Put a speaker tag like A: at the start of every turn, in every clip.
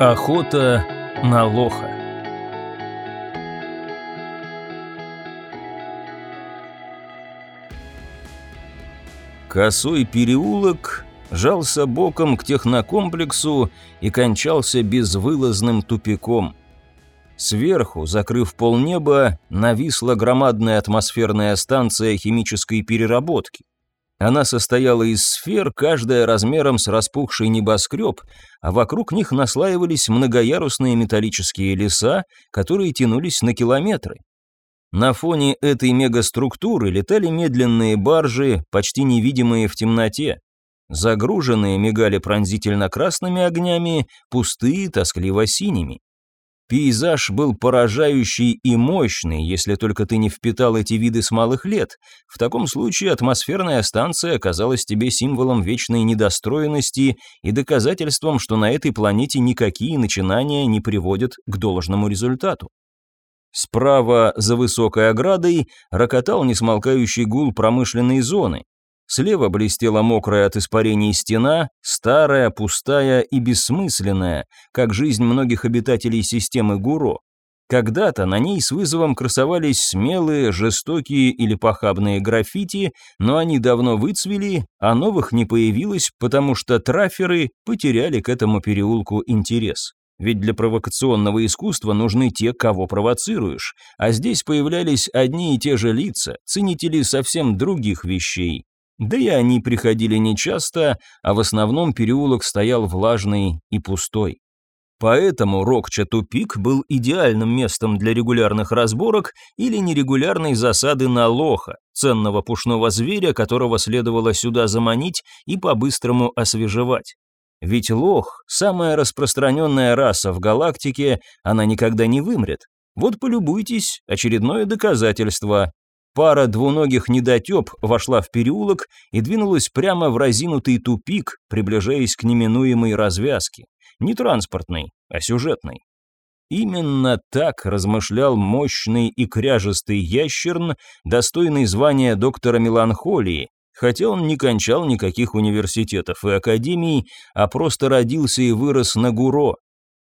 A: Охота на лоха. Косой переулок жался боком к технокомплексу и кончался безвылазным тупиком. Сверху, закрыв полнеба, нависла громадная атмосферная станция химической переработки. Она состояла из сфер, каждая размером с распухший небоскреб, а вокруг них наслаивались многоярусные металлические леса, которые тянулись на километры. На фоне этой мегаструктуры летали медленные баржи, почти невидимые в темноте. Загруженные мигали пронзительно красными огнями, пустые тоскливо синими. Пейзаж был поражающий и мощный, если только ты не впитал эти виды с малых лет. В таком случае атмосферная станция оказалась тебе символом вечной недостроенности и доказательством, что на этой планете никакие начинания не приводят к должному результату. Справа, за высокой оградой, рокотал несмолкающий гул промышленной зоны. Слева блестела мокрая от испарений стена, старая, пустая и бессмысленная, как жизнь многих обитателей системы Гуро. Когда-то на ней с вызовом красовались смелые, жестокие или похабные граффити, но они давно выцвели, а новых не появилось, потому что траферы потеряли к этому переулку интерес. Ведь для провокационного искусства нужны те, кого провоцируешь, а здесь появлялись одни и те же лица, ценители совсем других вещей, да и они приходили нечасто, а в основном переулок стоял влажный и пустой. Поэтому Рокча-тупик был идеальным местом для регулярных разборок или нерегулярной засады на лоха, ценного пушного зверя, которого следовало сюда заманить и по-быстрому освежевать. Ведь лох – самая распространенная раса в галактике, она никогда не вымрет. Вот полюбуйтесь, очередное доказательство. Пара двуногих недотеп вошла в переулок и двинулась прямо в разинутый тупик, приближаясь к неминуемой развязке. Не транспортной, а сюжетной. Именно так размышлял мощный и кряжестый ящерн, достойный звания доктора меланхолии, хотя он не кончал никаких университетов и академий, а просто родился и вырос на Гуро.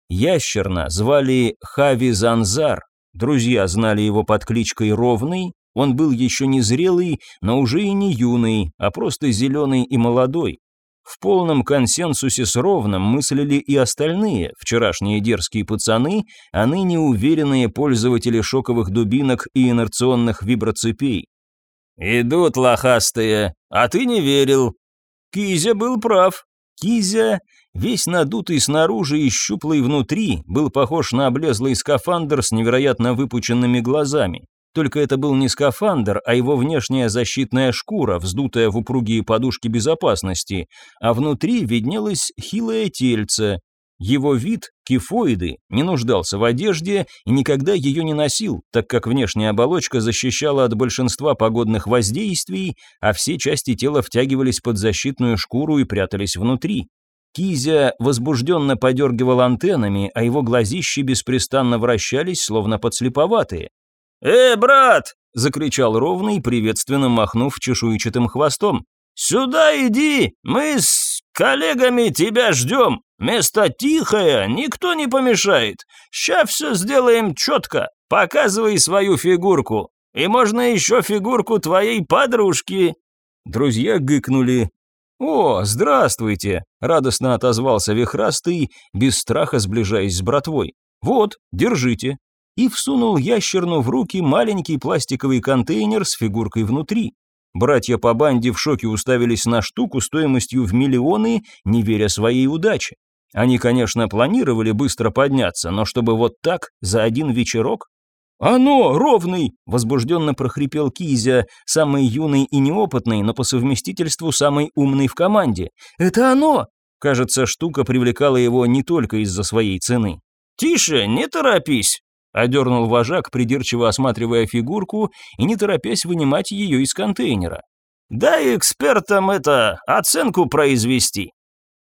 A: Ящерна звали Хави Занзар, друзья знали его под кличкой Ровный, он был еще не зрелый, но уже и не юный, а просто зеленый и молодой. В полном консенсусе с Ровным мыслили и остальные, вчерашние дерзкие пацаны, а ныне уверенные пользователи шоковых дубинок и инерционных виброцепей. «Идут лохастые, а ты не верил». Кизя был прав. Кизя, весь надутый снаружи и щуплый внутри, был похож на облезлый скафандр с невероятно выпученными глазами. Только это был не скафандр, а его внешняя защитная шкура, вздутая в упругие подушки безопасности, а внутри виднелось хилое тельце. Его вид, кифоиды, не нуждался в одежде и никогда ее не носил, так как внешняя оболочка защищала от большинства погодных воздействий, а все части тела втягивались под защитную шкуру и прятались внутри. Кизя возбужденно подергивал антеннами, а его глазищи беспрестанно вращались, словно подслеповатые. «Э, брат!» – закричал ровный, приветственно махнув чешуйчатым хвостом. «Сюда иди! Мы с коллегами тебя ждем! Место тихое, никто не помешает! Сейчас все сделаем четко! Показывай свою фигурку! И можно еще фигурку твоей подружки!» Друзья гыкнули. «О, здравствуйте!» – радостно отозвался Вихрастый, без страха сближаясь с братвой. «Вот, держите, и всунул ящерну в руки маленький пластиковый контейнер с фигуркой внутри. Братья по банде в шоке уставились на штуку стоимостью в миллионы, не веря своей удаче. Они, конечно, планировали быстро подняться, но чтобы вот так, за один вечерок? «Оно, ровный!» – возбужденно прохрипел Кизя, самый юный и неопытный, но по совместительству самый умный в команде. «Это оно!» Кажется, штука привлекала его не только из-за своей цены. «Тише, не торопись!» Одернул вожак, придирчиво осматривая фигурку и не торопясь вынимать ее из контейнера. «Дай экспертам это, оценку произвести».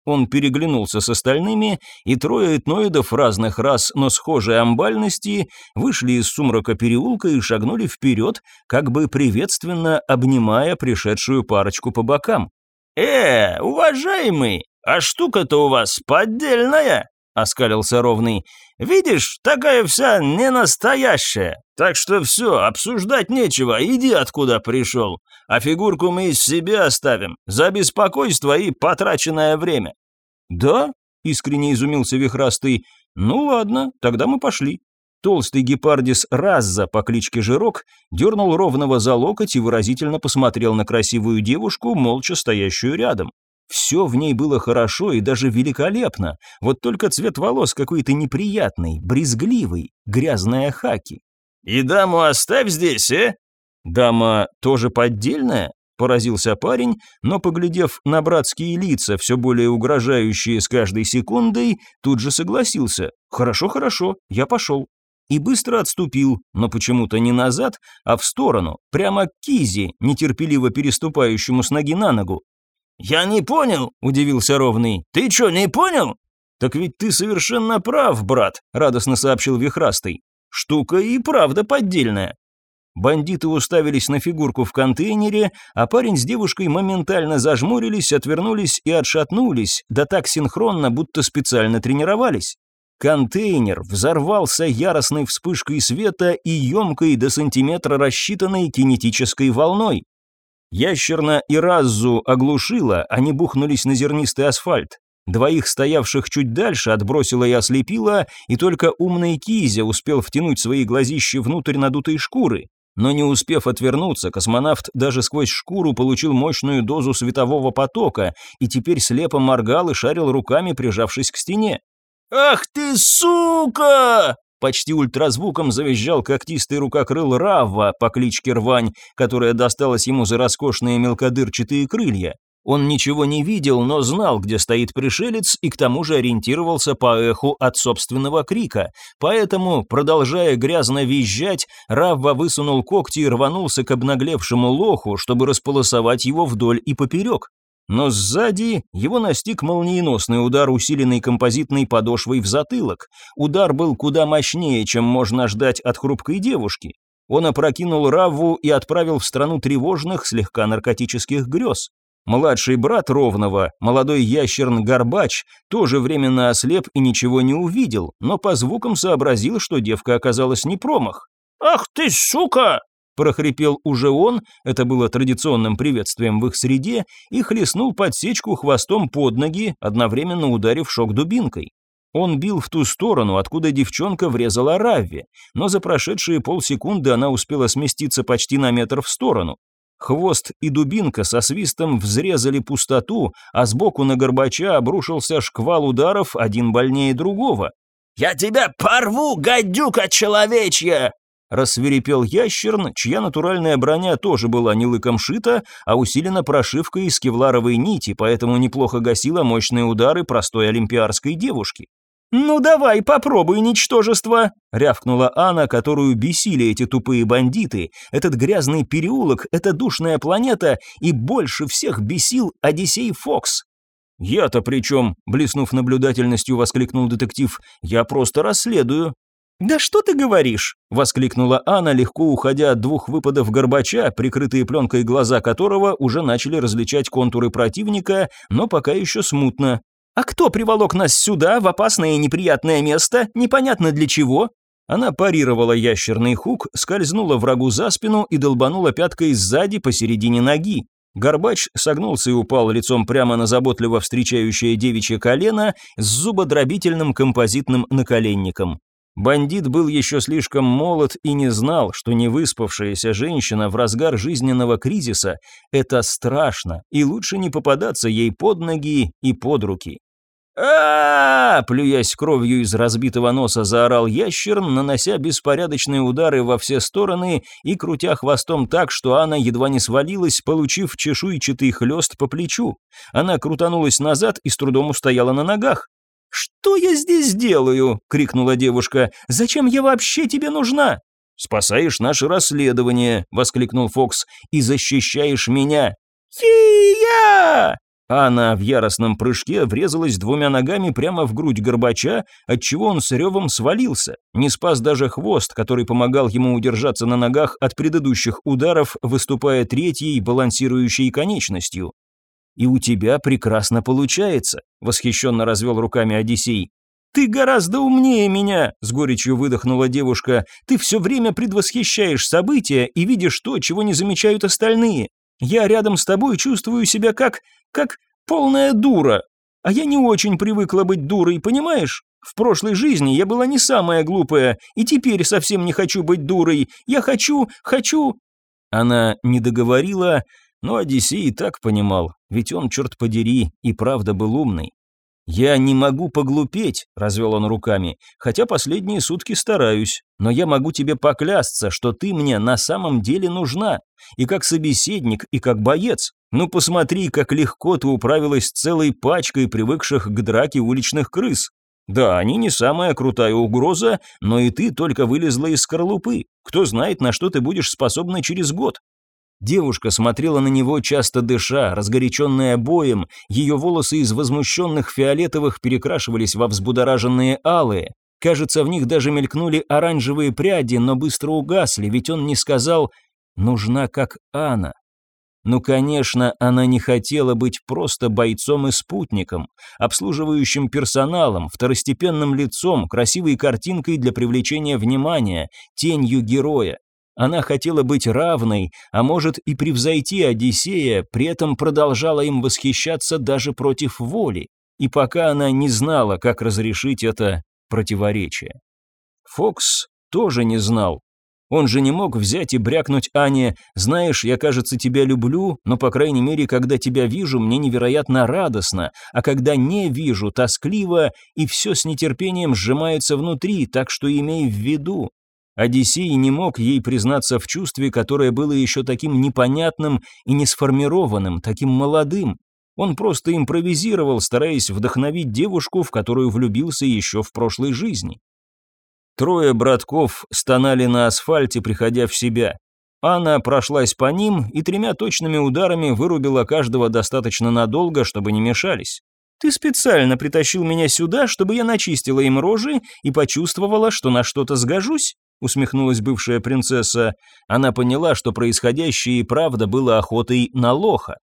A: Он переглянулся с остальными, и трое этноидов разных рас, но схожей амбальности, вышли из сумрака переулка и шагнули вперед, как бы приветственно обнимая пришедшую парочку по бокам. «Э, уважаемый, а штука-то у вас поддельная!» — оскалился Ровный. «Видишь, такая вся не настоящая. Так что все, обсуждать нечего, иди откуда пришел. А фигурку мы из себя оставим, за беспокойство и потраченное время».
B: «Да?» — искренне изумился Вихрастый. «Ну ладно, тогда мы пошли». Толстый гепардис Разза по кличке Жирок дернул ровного за локоть и выразительно посмотрел на красивую девушку, молча стоящую рядом. Все в ней было хорошо и даже великолепно, вот только цвет волос какой-то неприятный, брезгливый, грязная хаки.
A: «И даму оставь здесь, э?»
B: «Дама тоже поддельная?» – поразился парень, но, поглядев на братские лица, все более угрожающие с каждой секундой, тут же согласился. «Хорошо, хорошо, я пошел» и быстро отступил, но почему-то не назад, а в сторону, прямо к Кизе, нетерпеливо переступающему с ноги на ногу.
A: «Я не понял», – удивился Ровный. «Ты что, не понял?»
B: «Так ведь ты совершенно прав, брат», – радостно сообщил Вихрастый. «Штука и правда поддельная». Бандиты уставились на фигурку в контейнере, а парень с девушкой моментально зажмурились, отвернулись и отшатнулись, да так синхронно, будто специально тренировались. Контейнер взорвался яростной вспышкой света и емкой до сантиметра рассчитанной кинетической волной. Ящерна и Раззу оглушила, они бухнулись на зернистый асфальт. Двоих стоявших чуть дальше отбросила и ослепила, и только умный Кизя успел втянуть свои глазищи внутрь надутой шкуры. Но не успев отвернуться, космонавт даже сквозь шкуру получил мощную дозу светового потока и теперь слепо моргал и шарил руками, прижавшись к стене.
A: «Ах ты, сука!»
B: Почти ультразвуком завизжал когтистый рукокрыл Равва по кличке Рвань, которая досталась ему за роскошные мелкодырчатые крылья. Он ничего не видел, но знал, где стоит пришелец, и к тому же ориентировался по эху от собственного крика. Поэтому, продолжая грязно визжать, Равва высунул когти и рванулся к обнаглевшему лоху, чтобы располосовать его вдоль и поперек. Но сзади его настиг молниеносный удар, усиленный композитной подошвой в затылок. Удар был куда мощнее, чем можно ждать от хрупкой девушки. Он опрокинул Равву и отправил в страну тревожных, слегка наркотических грез. Младший брат Ровного, молодой ящерн Горбач, тоже временно ослеп и ничего не увидел, но по звукам сообразил, что девка оказалась не промах.
A: «Ах ты, сука!»
B: Прохрипел уже он, это было традиционным приветствием в их среде, и хлестнул подсечку хвостом под ноги, одновременно ударив шок дубинкой. Он бил в ту сторону, откуда девчонка врезала Равви, но за прошедшие полсекунды она успела сместиться почти на метр в сторону. Хвост и дубинка со свистом взрезали пустоту, а сбоку на Горбача обрушился шквал ударов, один больнее другого.
A: «Я тебя порву, гадюка человечья!»
B: Рассверепел ящерн, чья натуральная броня тоже была не лыком шита, а усилена прошивкой из кевларовой нити, поэтому неплохо гасила мощные удары простой олимпиарской девушки. «Ну давай, попробуй, ничтожество!» — рявкнула Анна, которую бесили эти тупые бандиты. Этот грязный переулок, эта душная планета, и больше всех бесил Одиссей Фокс. «Я-то при чем?» — блеснув наблюдательностью, воскликнул детектив. «Я просто расследую».
A: «Да что ты говоришь?»
B: – воскликнула Анна, легко уходя от двух выпадов Горбача, прикрытые пленкой глаза которого уже начали различать контуры противника, но пока еще смутно.
A: «А кто приволок нас сюда, в опасное и неприятное место? Непонятно для чего?»
B: Она парировала ящерный хук, скользнула врагу за спину и долбанула пяткой сзади посередине ноги. Горбач согнулся и упал лицом прямо на заботливо встречающее девичье колено с зубодробительным композитным наколенником. Бандит был еще слишком молод и не знал, что невыспавшаяся женщина в разгар жизненного кризиса – это страшно, и лучше не попадаться ей под ноги и под руки. а, -а, -а плюясь кровью из разбитого носа, заорал ящер, нанося беспорядочные удары во все стороны и крутя хвостом так, что Анна едва не свалилась, получив чешуйчатый хлест по плечу. Она крутанулась назад и с трудом устояла на ногах.
A: «Что я здесь делаю?» — крикнула девушка. «Зачем я вообще тебе нужна?»
B: «Спасаешь наше расследование», — воскликнул Фокс, — «и защищаешь меня».
A: «Фия!»
B: Она в яростном прыжке врезалась двумя ногами прямо в грудь Горбача, отчего он с ревом свалился. Не спас даже хвост, который помогал ему удержаться на ногах от предыдущих ударов, выступая третьей балансирующей конечностью. «И у тебя прекрасно получается», — восхищенно развел руками Одиссей. «Ты гораздо умнее меня», – с горечью выдохнула девушка. «Ты все время предвосхищаешь события и видишь то, чего не замечают остальные. Я рядом с тобой чувствую себя как... как полная дура. А я не очень привыкла быть дурой, понимаешь? В прошлой жизни я была не самая глупая, и теперь совсем не хочу быть дурой. Я хочу, хочу...»
A: Она не договорила, но Одиссей и так понимал, ведь он, черт подери, и правда был умный. «Я не могу поглупеть», — развел он руками, «хотя последние сутки стараюсь, но я могу тебе поклясться, что ты мне на самом деле нужна, и как собеседник, и как боец. Ну посмотри, как легко ты управилась с целой пачкой привыкших к драке уличных крыс. Да, они не самая крутая угроза, но и ты только вылезла из скорлупы. Кто знает, на что ты будешь способна через год. Девушка смотрела на него, часто дыша, разгоряченная боем, ее волосы из возмущенных фиолетовых перекрашивались во взбудораженные алые. Кажется, в них даже мелькнули оранжевые пряди, но быстро угасли, ведь он не сказал «нужна как Анна». Ну, конечно, она не хотела быть просто бойцом и спутником, обслуживающим персоналом, второстепенным лицом, красивой картинкой для привлечения внимания, тенью героя. Она хотела быть равной, а может и превзойти Одиссея, при этом продолжала им восхищаться даже против воли, и пока она не знала, как разрешить это противоречие. Фокс тоже не знал. Он же не мог взять и брякнуть Ане, «Знаешь, я, кажется, тебя люблю, но, по крайней мере, когда тебя вижу, мне невероятно радостно, а когда не вижу, тоскливо, и все с нетерпением сжимается внутри, так что имей в виду, Одиссей не мог ей признаться в чувстве, которое было еще таким непонятным и несформированным, таким молодым. Он просто импровизировал, стараясь вдохновить девушку, в которую влюбился еще в прошлой жизни. Трое братков стонали на асфальте, приходя в себя. Анна прошлась по ним и тремя точными ударами вырубила каждого достаточно надолго, чтобы не мешались. «Ты специально притащил меня сюда, чтобы я начистила им рожи и почувствовала, что на что-то сгожусь?» Усмехнулась бывшая принцесса. Она поняла, что происходящее и правда было охотой на лоха.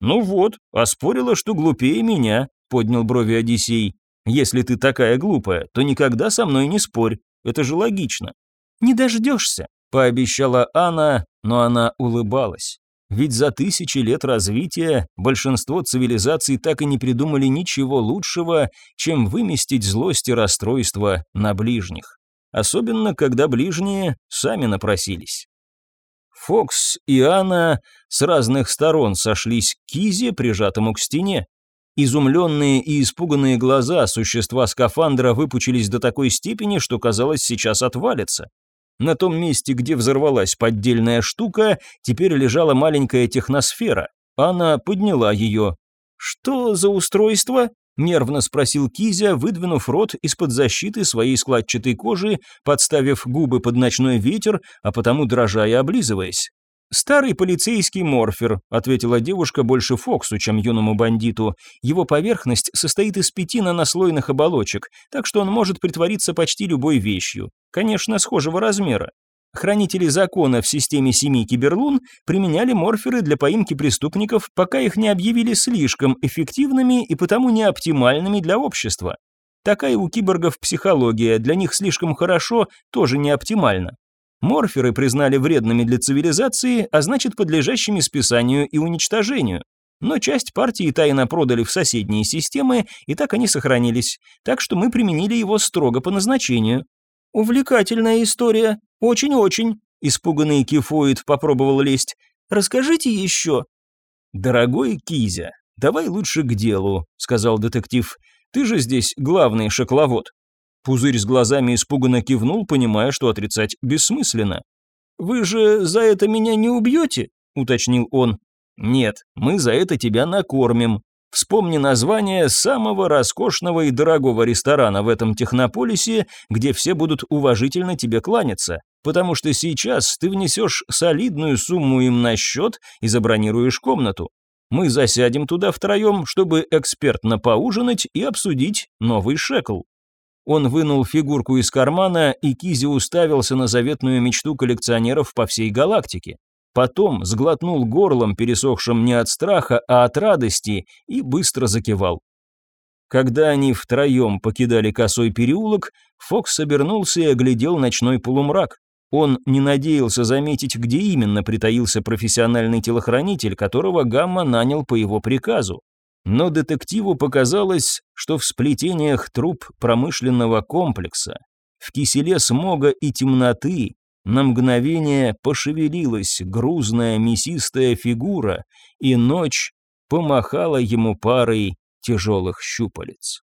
A: «Ну вот, оспорила, что глупее меня», — поднял брови Одиссей. «Если ты такая глупая, то никогда со мной не спорь. Это же логично». «Не дождешься», — пообещала Анна, но она улыбалась. Ведь за тысячи лет развития большинство цивилизаций так и не придумали ничего лучшего, чем выместить злость и расстройство на ближних особенно когда ближние сами напросились. Фокс и Анна с разных сторон сошлись к Кизе, прижатому к стене. Изумленные и испуганные глаза существа скафандра выпучились до такой степени, что казалось сейчас отвалится. На том месте, где взорвалась поддельная штука, теперь лежала маленькая техносфера. Анна подняла ее. «Что за устройство?» Нервно спросил Кизя, выдвинув рот из-под защиты своей складчатой кожи, подставив губы под ночной ветер, а потому дрожа и облизываясь. «Старый полицейский морфер», — ответила девушка больше Фоксу, чем юному бандиту. «Его поверхность состоит из пяти нанослойных оболочек, так что он может притвориться почти любой вещью. Конечно, схожего размера. Хранители закона в системе семи киберлун применяли морферы для поимки преступников, пока их не объявили слишком эффективными и потому не оптимальными для общества. Такая у киборгов психология, для них слишком хорошо, тоже не оптимально. Морферы признали вредными для цивилизации, а значит подлежащими списанию и уничтожению. Но часть партии тайно продали в соседние системы, и так они сохранились. Так что мы применили его строго по назначению. «Увлекательная история. Очень-очень», — испуганный Кифоид попробовал лезть. «Расскажите еще». «Дорогой Кизя, давай лучше к делу», — сказал детектив. «Ты же здесь главный шокловод». Пузырь с глазами испуганно кивнул, понимая, что отрицать бессмысленно. «Вы же за это меня не убьете?» — уточнил он. «Нет, мы за это тебя накормим», Вспомни название самого роскошного и дорогого ресторана в этом технополисе, где все будут уважительно тебе кланяться, потому что сейчас ты внесешь солидную сумму им на счет и забронируешь комнату. Мы засядем туда втроем, чтобы экспертно поужинать и обсудить новый шекл. Он вынул фигурку из кармана, и Кизи уставился на заветную мечту коллекционеров по всей галактике. Потом сглотнул горлом, пересохшим не от страха, а от радости, и быстро закивал. Когда они втроем покидали косой переулок, Фокс обернулся и оглядел ночной полумрак. Он не надеялся заметить, где именно притаился профессиональный телохранитель, которого Гамма нанял по его приказу. Но детективу показалось, что в сплетениях труп промышленного комплекса, в киселе смога и темноты, на мгновение пошевелилась грузная мясистая фигура, и ночь помахала ему парой тяжелых щупалец.